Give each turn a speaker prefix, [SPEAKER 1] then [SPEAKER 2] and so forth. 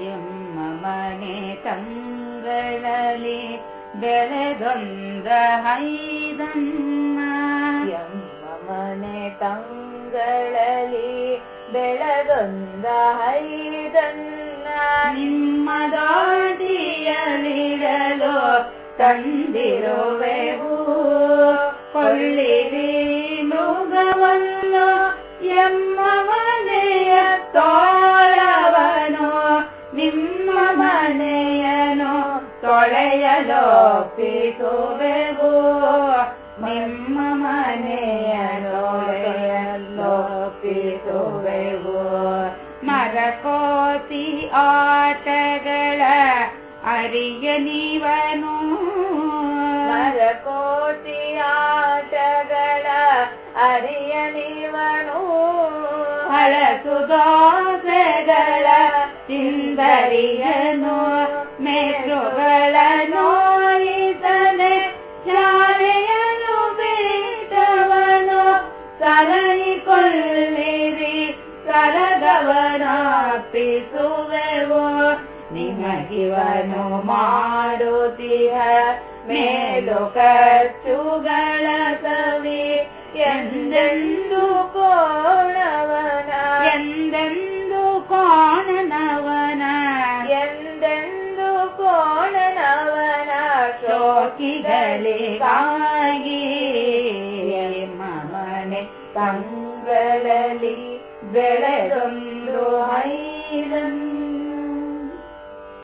[SPEAKER 1] ಎಮ್ಮ ಮನೆ ತಂಗಳಲ್ಲಿ ಬೆಳೆದೊಂದ ಹೈದಮ್ಮ
[SPEAKER 2] ಎಮ್ಮ ಮನೆ ತಂಗಳಲ್ಲಿ ಬೆಳೆದೊಂದ ಹೈದನ್ನ
[SPEAKER 1] ನಿಮ್ಮ ದಾಟಿಯಲಿಡಲು ತಂದಿರುವೆವು. ಕೊಳ್ಳಿರಿ ಮೃಗವನ್ನು. ಎಮ್ಮ ತೊಳೆಯಲೋಪಿಸುವೆವು ನಿಮ್ಮ ಮನೆಯ ತೊಳೆಯಲೋಪಿಸುವೆವು ಮರಕೋತಿ ಆಟಗಳ ಅರಿಯ ನೀವನು
[SPEAKER 2] ಮರಕೋಟಿ ಆಟಗಳ ಅರಿಯ ನೀವನು
[SPEAKER 1] ಹಳಸು ದೋಸೆಗಳ ತಿಂದರಿಯನು ಮೆದುಗಳ ಸಲಗವನಾಪಿಸುವೆವು ನಿಮಗಿವನು ಮಾಡುತ್ತೀಯ ಮೇಲು ಖರ್ಚುಗಳ ಸವಿ. ಎಂದೆಂದು ಕೋಣವನ?
[SPEAKER 2] ಎಂದೆಂದು ಕೋಣನವನ?
[SPEAKER 1] ಎಂದೆಂದು ಕೋಣನವನ?
[SPEAKER 2] ಶೋಕಿಗಳಿಗಾಗಿ ಮನೆ ತಂಗಳಲ್ಲಿ ಬೆಳೆದೊಂದ